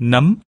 nấm